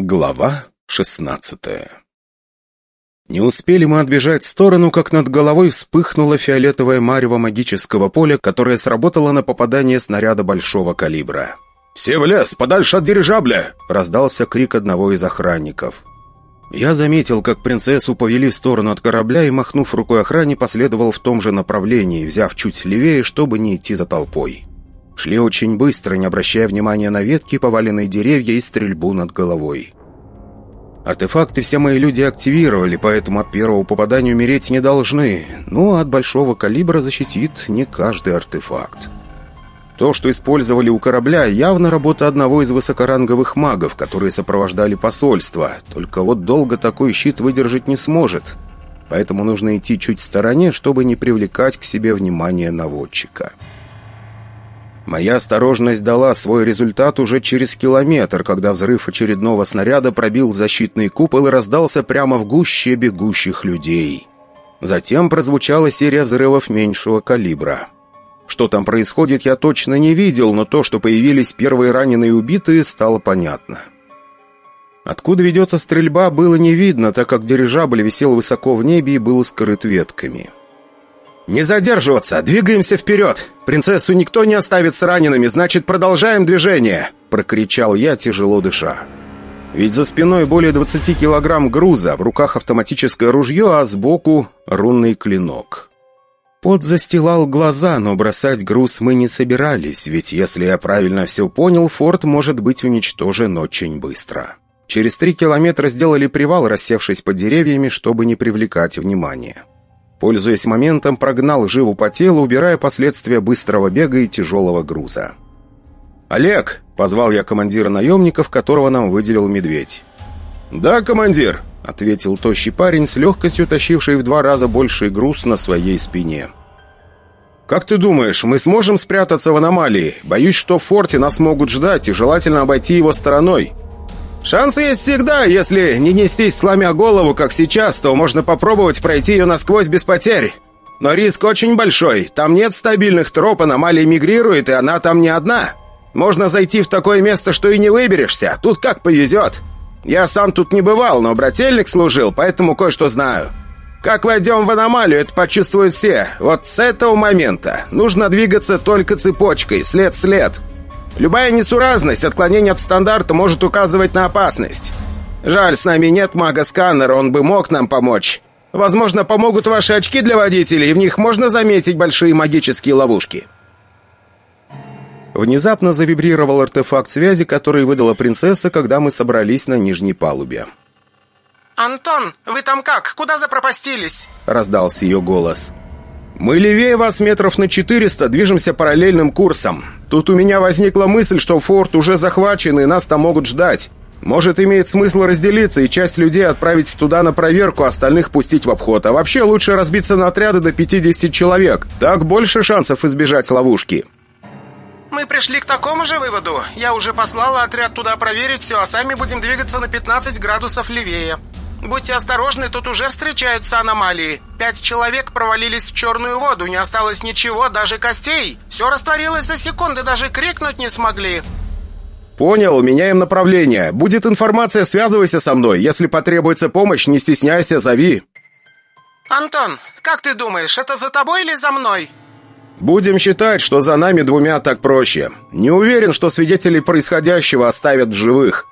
Глава шестнадцатая Не успели мы отбежать в сторону, как над головой вспыхнуло фиолетовое марево магического поля, которое сработало на попадание снаряда большого калибра. «Все в лес, подальше от дирижабля!» — раздался крик одного из охранников. Я заметил, как принцессу повели в сторону от корабля и, махнув рукой охране, последовал в том же направлении, взяв чуть левее, чтобы не идти за толпой. Шли очень быстро, не обращая внимания на ветки, поваленные деревья и стрельбу над головой. Артефакты все мои люди активировали, поэтому от первого попадания умереть не должны. А от большого калибра защитит не каждый артефакт. То, что использовали у корабля, явно работа одного из высокоранговых магов, которые сопровождали посольство. Только вот долго такой щит выдержать не сможет. Поэтому нужно идти чуть в стороне, чтобы не привлекать к себе внимание наводчика. Моя осторожность дала свой результат уже через километр, когда взрыв очередного снаряда пробил защитный купол и раздался прямо в гуще бегущих людей. Затем прозвучала серия взрывов меньшего калибра. Что там происходит, я точно не видел, но то, что появились первые раненые и убитые, стало понятно. Откуда ведется стрельба, было не видно, так как дирижабль висел высоко в небе и был скрыт ветками. «Не задерживаться! Двигаемся вперед! Принцессу никто не оставит с ранеными, значит, продолжаем движение!» Прокричал я, тяжело дыша. Ведь за спиной более 20 килограмм груза, в руках автоматическое ружье, а сбоку рунный клинок. Пот застилал глаза, но бросать груз мы не собирались, ведь, если я правильно все понял, форт может быть уничтожен очень быстро. Через три километра сделали привал, рассевшись под деревьями, чтобы не привлекать внимания. Пользуясь моментом, прогнал живу по телу, убирая последствия быстрого бега и тяжелого груза. «Олег!» — позвал я командира наемников, которого нам выделил медведь. «Да, командир!» — ответил тощий парень, с легкостью тащивший в два раза больший груз на своей спине. «Как ты думаешь, мы сможем спрятаться в аномалии? Боюсь, что в форте нас могут ждать, и желательно обойти его стороной». Шансы есть всегда, если не нестись, сломя голову, как сейчас, то можно попробовать пройти ее насквозь без потерь. Но риск очень большой. Там нет стабильных троп, аномалия мигрирует, и она там не одна. Можно зайти в такое место, что и не выберешься. Тут как повезет. Я сам тут не бывал, но брательник служил, поэтому кое-что знаю. Как войдем в аномалию, это почувствуют все. Вот с этого момента нужно двигаться только цепочкой, след-след. Любая несуразность, отклонение от стандарта может указывать на опасность. Жаль, с нами нет мага-сканера, он бы мог нам помочь. Возможно, помогут ваши очки для водителей, и в них можно заметить большие магические ловушки». Внезапно завибрировал артефакт связи, который выдала принцесса, когда мы собрались на нижней палубе. «Антон, вы там как? Куда запропастились?» — раздался ее голос. «Мы левее вас метров на 400, движемся параллельным курсом. Тут у меня возникла мысль, что форт уже захвачен, и нас там могут ждать. Может, имеет смысл разделиться и часть людей отправить туда на проверку, остальных пустить в обход. А вообще лучше разбиться на отряды до 50 человек. Так больше шансов избежать ловушки». «Мы пришли к такому же выводу. Я уже послала отряд туда проверить все, а сами будем двигаться на 15 градусов левее». Будьте осторожны, тут уже встречаются аномалии. Пять человек провалились в черную воду, не осталось ничего, даже костей. Все растворилось за секунды, даже крикнуть не смогли. Понял, меняем направление. Будет информация, связывайся со мной. Если потребуется помощь, не стесняйся, зови. Антон, как ты думаешь, это за тобой или за мной? Будем считать, что за нами двумя так проще. Не уверен, что свидетелей происходящего оставят в живых.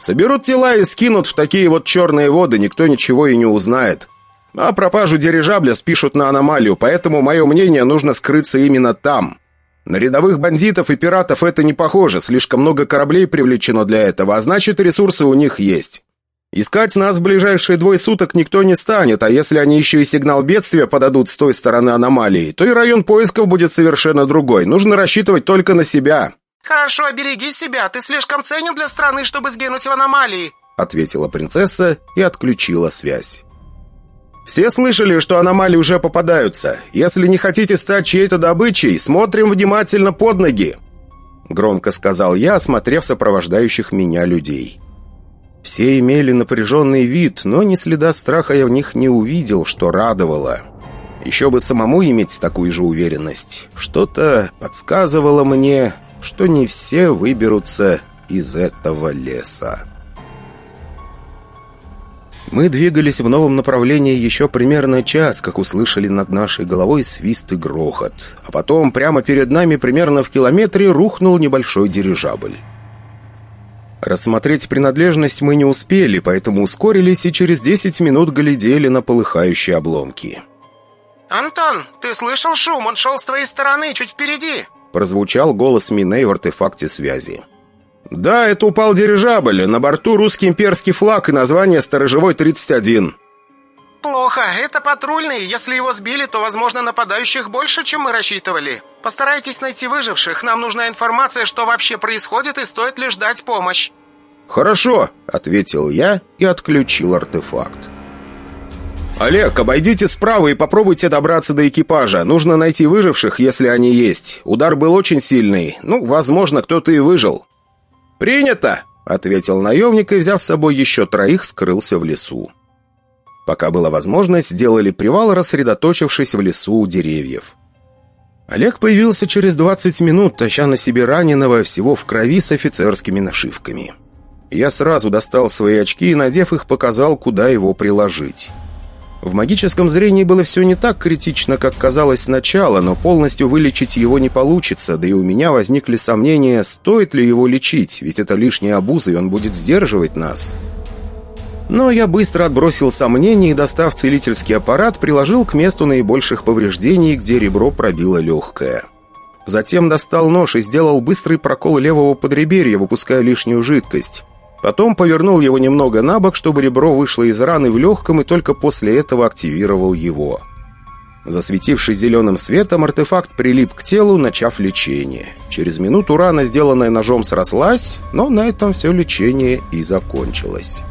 Соберут тела и скинут в такие вот черные воды, никто ничего и не узнает. А пропажу дирижабля спишут на аномалию, поэтому, мое мнение, нужно скрыться именно там. На рядовых бандитов и пиратов это не похоже, слишком много кораблей привлечено для этого, а значит, ресурсы у них есть. Искать нас в ближайшие двое суток никто не станет, а если они еще и сигнал бедствия подадут с той стороны аномалии, то и район поисков будет совершенно другой. Нужно рассчитывать только на себя. «Хорошо, береги себя, ты слишком ценен для страны, чтобы сгинуть в аномалии», ответила принцесса и отключила связь. «Все слышали, что аномалии уже попадаются. Если не хотите стать чьей-то добычей, смотрим внимательно под ноги», громко сказал я, осмотрев сопровождающих меня людей. Все имели напряженный вид, но ни следа страха я в них не увидел, что радовало. Еще бы самому иметь такую же уверенность. Что-то подсказывало мне, что не все выберутся из этого леса. Мы двигались в новом направлении еще примерно час, как услышали над нашей головой свист и грохот. А потом прямо перед нами, примерно в километре, рухнул небольшой дирижабль. Рассмотреть принадлежность мы не успели, поэтому ускорились и через 10 минут глядели на полыхающие обломки. «Антон, ты слышал шум? Он шел с твоей стороны, чуть впереди!» Прозвучал голос Миней в артефакте связи. «Да, это упал дирижабль. На борту русский имперский флаг и название «Сторожевой 31». «Плохо. Это патрульный. Если его сбили, то, возможно, нападающих больше, чем мы рассчитывали. Постарайтесь найти выживших. Нам нужна информация, что вообще происходит, и стоит ли ждать помощь». «Хорошо», — ответил я и отключил артефакт. «Олег, обойдите справа и попробуйте добраться до экипажа. Нужно найти выживших, если они есть. Удар был очень сильный. Ну, возможно, кто-то и выжил». «Принято!» — ответил наемник и, взяв с собой еще троих, скрылся в лесу. Пока была возможность, сделали привал, рассредоточившись в лесу у деревьев. Олег появился через 20 минут, таща на себе раненого, всего в крови с офицерскими нашивками. Я сразу достал свои очки и, надев их, показал, куда его приложить. В магическом зрении было все не так критично, как казалось сначала, но полностью вылечить его не получится, да и у меня возникли сомнения, стоит ли его лечить, ведь это лишняя обуза, и он будет сдерживать нас. Но я быстро отбросил сомнения и, достав целительский аппарат, приложил к месту наибольших повреждений, где ребро пробило легкое. Затем достал нож и сделал быстрый прокол левого подреберья, выпуская лишнюю жидкость. Потом повернул его немного на бок, чтобы ребро вышло из раны в легком, и только после этого активировал его. Засветившись зеленым светом, артефакт прилип к телу, начав лечение. Через минуту рана, сделанная ножом, срослась, но на этом все лечение и закончилось.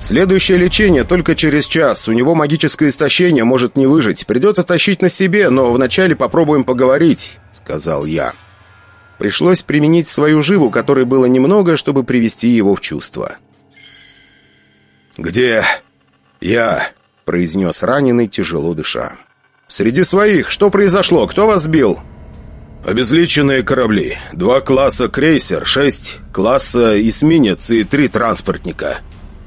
«Следующее лечение только через час. У него магическое истощение, может не выжить. Придется тащить на себе, но вначале попробуем поговорить», — сказал я. Пришлось применить свою живу, которой было немного, чтобы привести его в чувство. «Где я?» — произнес раненый, тяжело дыша. «Среди своих. Что произошло? Кто вас сбил?» «Обезличенные корабли. Два класса крейсер, шесть класса эсминец и три транспортника.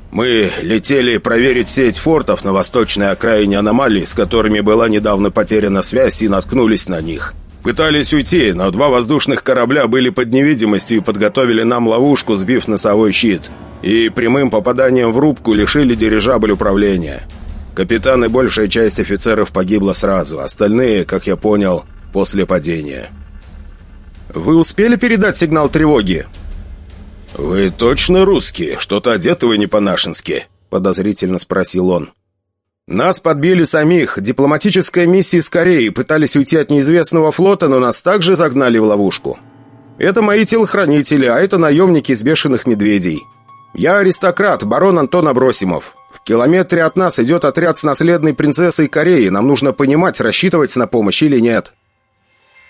Мы летели проверить сеть фортов на восточной окраине аномалии, с которыми была недавно потеряна связь, и наткнулись на них». Пытались уйти, но два воздушных корабля были под невидимостью и подготовили нам ловушку, сбив носовой щит. И прямым попаданием в рубку лишили дирижабль управления. Капитан и большая часть офицеров погибла сразу, остальные, как я понял, после падения. «Вы успели передать сигнал тревоги?» «Вы точно русские? Что-то одеты вы не по-нашенски?» подозрительно спросил он. Нас подбили самих. Дипломатическая миссия из Кореи. Пытались уйти от неизвестного флота, но нас также загнали в ловушку. Это мои телохранители, а это наемники из бешеных медведей. Я аристократ, барон Антон Абросимов. В километре от нас идет отряд с наследной принцессой Кореи. Нам нужно понимать, рассчитывать на помощь или нет.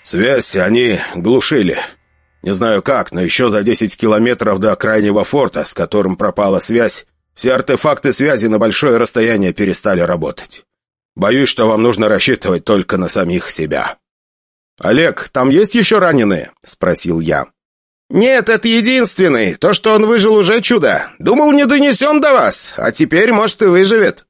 Связь они глушили. Не знаю как, но еще за 10 километров до крайнего форта, с которым пропала связь, все артефакты связи на большое расстояние перестали работать. Боюсь, что вам нужно рассчитывать только на самих себя». «Олег, там есть еще раненые?» – спросил я. «Нет, это единственный. То, что он выжил, уже чудо. Думал, не донесем до вас, а теперь, может, и выживет».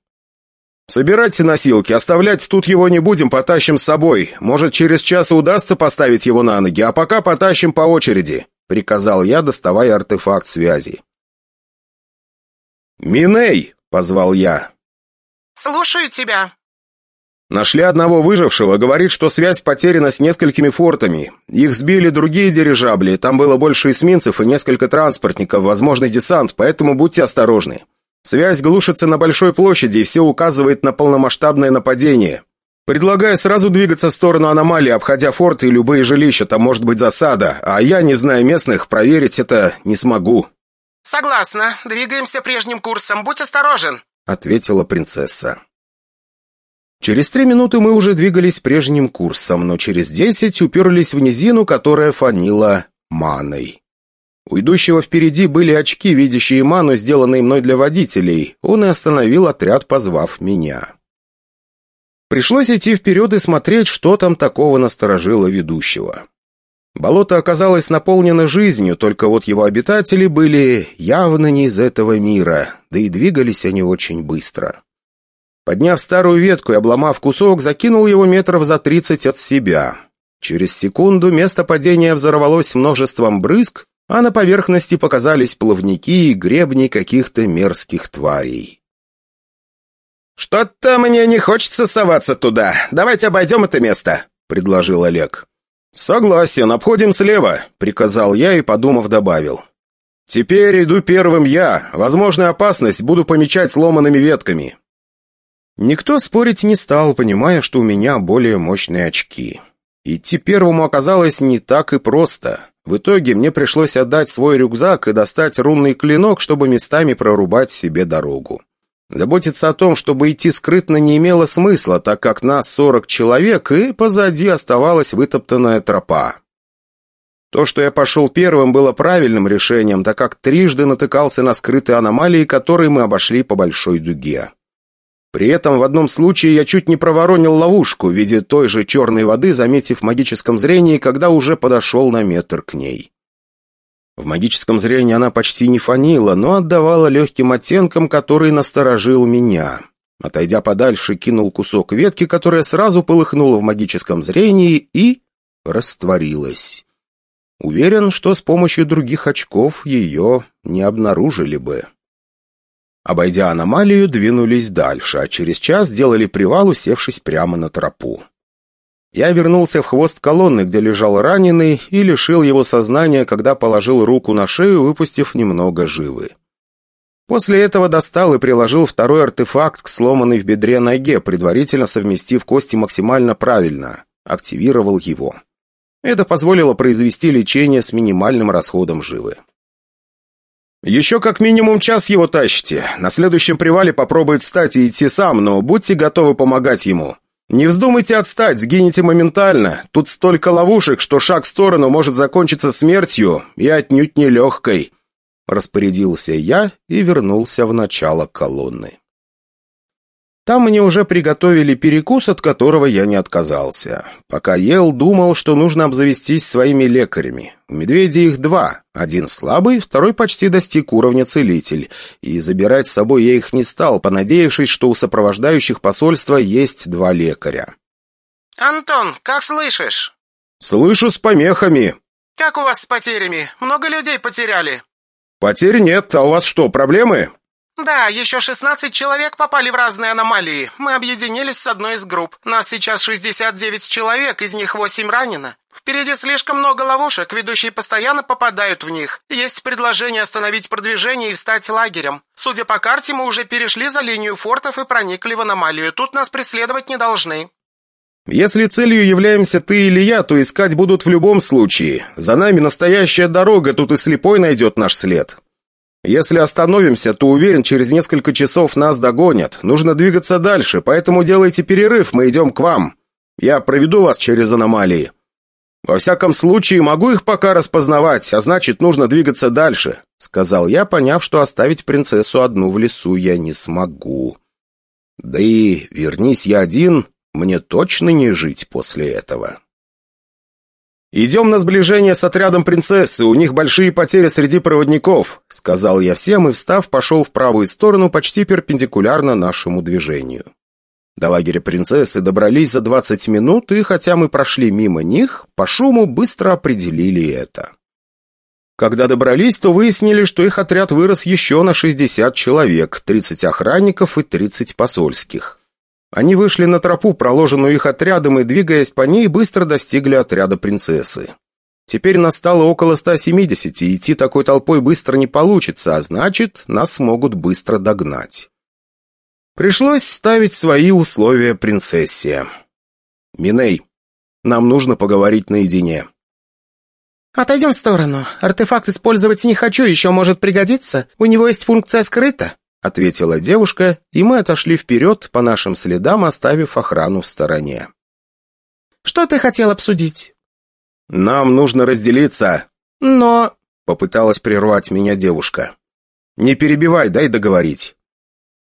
«Собирайте носилки, оставлять тут его не будем, потащим с собой. Может, через час удастся поставить его на ноги, а пока потащим по очереди», — приказал я, доставая артефакт связи. «Миней!» — позвал я. «Слушаю тебя». Нашли одного выжившего, говорит, что связь потеряна с несколькими фортами. Их сбили другие дирижабли, там было больше эсминцев и несколько транспортников, возможный десант, поэтому будьте осторожны. Связь глушится на большой площади, и все указывает на полномасштабное нападение. Предлагаю сразу двигаться в сторону аномалии, обходя форты и любые жилища, там может быть засада, а я, не зная местных, проверить это не смогу. «Согласна. Двигаемся прежним курсом. Будь осторожен», — ответила принцесса. Через три минуты мы уже двигались прежним курсом, но через десять уперлись в низину, которая фанила маной. У идущего впереди были очки, видящие ману, сделанные мной для водителей. Он и остановил отряд, позвав меня. Пришлось идти вперед и смотреть, что там такого насторожило ведущего. Болото оказалось наполнено жизнью, только вот его обитатели были явно не из этого мира. да и двигались они очень быстро. Подняв старую ветку и обломав кусок, закинул его метров за тридцать от себя. Через секунду место падения взорвалось множеством брызг, а на поверхности показались плавники и гребни каких-то мерзких тварей. «Что-то мне не хочется соваться туда. Давайте обойдем это место», — предложил Олег. «Согласен, обходим слева», — приказал я и, подумав, добавил. «Теперь иду первым я. Возможную опасность буду помечать сломанными ветками». Никто спорить не стал, понимая, что у меня более мощные очки. Идти первому оказалось не так и просто. В итоге мне пришлось отдать свой рюкзак и достать рунный клинок, чтобы местами прорубать себе дорогу. Заботиться о том, чтобы идти скрытно, не имело смысла, так как нас 40 человек, и позади оставалась вытоптанная тропа. То, что я пошел первым, было правильным решением, так как трижды натыкался на скрытые аномалии, которые мы обошли по большой дуге. При этом в одном случае я чуть не проворонил ловушку в виде той же черной воды, заметив в магическом зрении, когда уже подошел на метр к ней. В магическом зрении она почти не фанила, но отдавала легким оттенкам, который насторожил меня. Отойдя подальше, кинул кусок ветки, которая сразу полыхнула в магическом зрении и растворилась. Уверен, что с помощью других очков ее не обнаружили бы. Обойдя аномалию, двинулись дальше, а через час сделали привал, усевшись прямо на тропу. Я вернулся в хвост колонны, где лежал раненый, и лишил его сознания, когда положил руку на шею, выпустив немного живы. После этого достал и приложил второй артефакт к сломанной в бедре ноге, предварительно совместив кости максимально правильно. Активировал его. Это позволило произвести лечение с минимальным расходом живы. «Еще как минимум час его тащите. На следующем привале попробует встать и идти сам, но будьте готовы помогать ему. Не вздумайте отстать, сгинете моментально. Тут столько ловушек, что шаг в сторону может закончиться смертью и отнюдь не легкой». Распорядился я и вернулся в начало колонны. Там мне уже приготовили перекус, от которого я не отказался. Пока ел, думал, что нужно обзавестись своими лекарями. У медведей их два. Один слабый, второй почти достиг уровня целитель. И забирать с собой я их не стал, понадеявшись, что у сопровождающих посольства есть два лекаря. «Антон, как слышишь?» «Слышу с помехами». «Как у вас с потерями? Много людей потеряли?» «Потерь нет, а у вас что, проблемы?» «Да, еще 16 человек попали в разные аномалии. Мы объединились с одной из групп. Нас сейчас 69 человек, из них 8 ранено. Впереди слишком много ловушек, ведущие постоянно попадают в них. Есть предложение остановить продвижение и встать лагерем. Судя по карте, мы уже перешли за линию фортов и проникли в аномалию. Тут нас преследовать не должны». «Если целью являемся ты или я, то искать будут в любом случае. За нами настоящая дорога, тут и слепой найдет наш след. Если остановимся, то уверен, через несколько часов нас догонят. Нужно двигаться дальше, поэтому делайте перерыв, мы идем к вам. Я проведу вас через аномалии. Во всяком случае, могу их пока распознавать, а значит, нужно двигаться дальше», — сказал я, поняв, что оставить принцессу одну в лесу я не смогу. Да и вернись я один, мне точно не жить после этого. «Идем на сближение с отрядом принцессы, у них большие потери среди проводников», сказал я всем и, встав, пошел в правую сторону почти перпендикулярно нашему движению. До лагеря принцессы добрались за 20 минут, и хотя мы прошли мимо них, по шуму быстро определили это. Когда добрались, то выяснили, что их отряд вырос еще на 60 человек, 30 охранников и 30 посольских. Они вышли на тропу, проложенную их отрядом, и, двигаясь по ней, быстро достигли отряда принцессы. Теперь нас стало около 170, и идти такой толпой быстро не получится, а значит, нас могут быстро догнать. Пришлось ставить свои условия принцессе. «Миней, нам нужно поговорить наедине». «Отойдем в сторону. Артефакт использовать не хочу, еще может пригодиться. У него есть функция скрыта», — ответила девушка, и мы отошли вперед по нашим следам, оставив охрану в стороне. «Что ты хотел обсудить?» «Нам нужно разделиться». «Но...» — попыталась прервать меня девушка. «Не перебивай, дай договорить.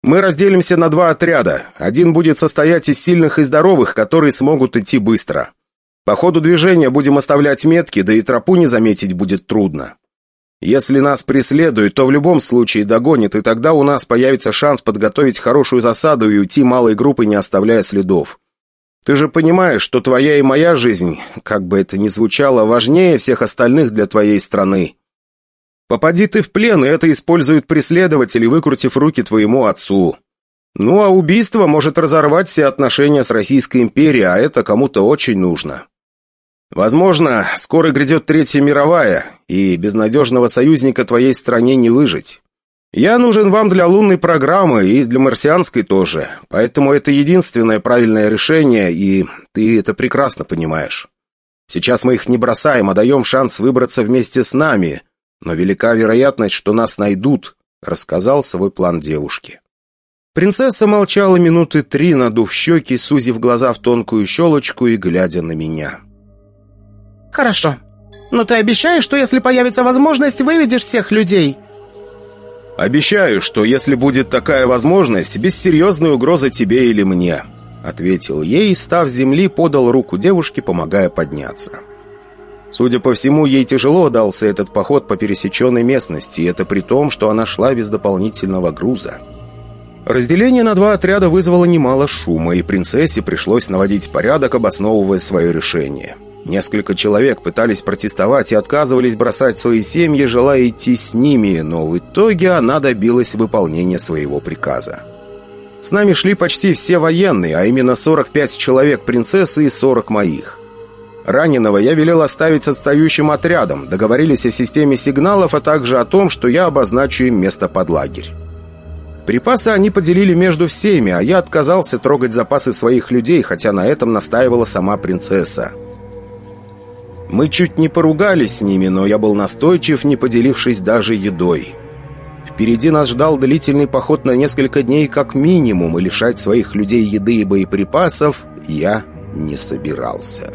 Мы разделимся на два отряда. Один будет состоять из сильных и здоровых, которые смогут идти быстро. По ходу движения будем оставлять метки, да и тропу не заметить будет трудно. Если нас преследуют, то в любом случае догонят, и тогда у нас появится шанс подготовить хорошую засаду и уйти малой группой, не оставляя следов. Ты же понимаешь, что твоя и моя жизнь, как бы это ни звучало, важнее всех остальных для твоей страны. Попади ты в плен, и это используют преследователи, выкрутив руки твоему отцу. Ну а убийство может разорвать все отношения с Российской империей, а это кому-то очень нужно. Возможно, скоро грядет Третья мировая, и без надежного союзника твоей стране не выжить. Я нужен вам для лунной программы и для марсианской тоже, поэтому это единственное правильное решение, и ты это прекрасно понимаешь. Сейчас мы их не бросаем, а даем шанс выбраться вместе с нами, но велика вероятность, что нас найдут», — рассказал свой план девушке. Принцесса молчала минуты три, надув щеки, сузив глаза в тонкую щелочку и глядя на меня. «Хорошо. Но ты обещаешь, что если появится возможность, выведешь всех людей?» «Обещаю, что если будет такая возможность, без серьезной угрозы тебе или мне», ответил ей, став земли, подал руку девушке, помогая подняться. Судя по всему, ей тяжело дался этот поход по пересеченной местности, и это при том, что она шла без дополнительного груза. Разделение на два отряда вызвало немало шума, и принцессе пришлось наводить порядок, обосновывая свое решение. Несколько человек пытались протестовать и отказывались бросать свои семьи, желая идти с ними, но в итоге она добилась выполнения своего приказа. С нами шли почти все военные, а именно 45 человек принцессы и 40 моих. Раненого я велел оставить отстающим отрядом, договорились о системе сигналов, а также о том, что я обозначу им место под лагерь. Припасы они поделили между всеми, а я отказался трогать запасы своих людей, хотя на этом настаивала сама принцесса. Мы чуть не поругались с ними, но я был настойчив, не поделившись даже едой. Впереди нас ждал длительный поход на несколько дней как минимум, и лишать своих людей еды и боеприпасов я не собирался.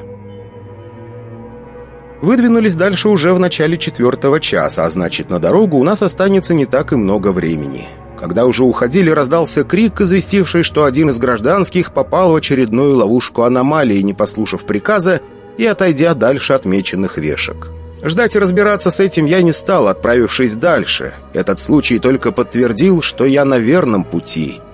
Выдвинулись дальше уже в начале четвертого часа, а значит, на дорогу у нас останется не так и много времени. Когда уже уходили, раздался крик, известивший, что один из гражданских попал в очередную ловушку аномалии, не послушав приказа и отойдя дальше отмеченных вешек. Ждать и разбираться с этим я не стал, отправившись дальше. Этот случай только подтвердил, что я на верном пути –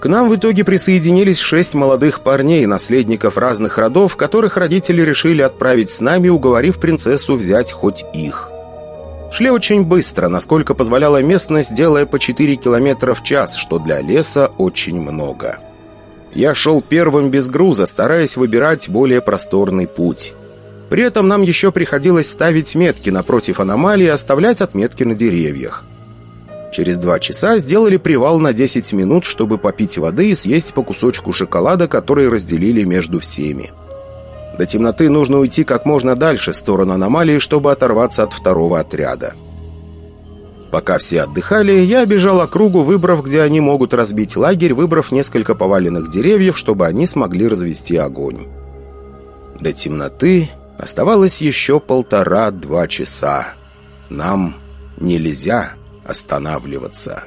к нам в итоге присоединились шесть молодых парней, наследников разных родов, которых родители решили отправить с нами, уговорив принцессу взять хоть их. Шли очень быстро, насколько позволяла местность, делая по 4 километра в час, что для леса очень много. Я шел первым без груза, стараясь выбирать более просторный путь. При этом нам еще приходилось ставить метки напротив аномалии и оставлять отметки на деревьях. Через два часа сделали привал на 10 минут, чтобы попить воды и съесть по кусочку шоколада, который разделили между всеми. До темноты нужно уйти как можно дальше в сторону аномалии, чтобы оторваться от второго отряда. Пока все отдыхали, я обежал округу, выбрав, где они могут разбить лагерь, выбрав несколько поваленных деревьев, чтобы они смогли развести огонь. До темноты оставалось еще полтора-два часа. Нам нельзя останавливаться.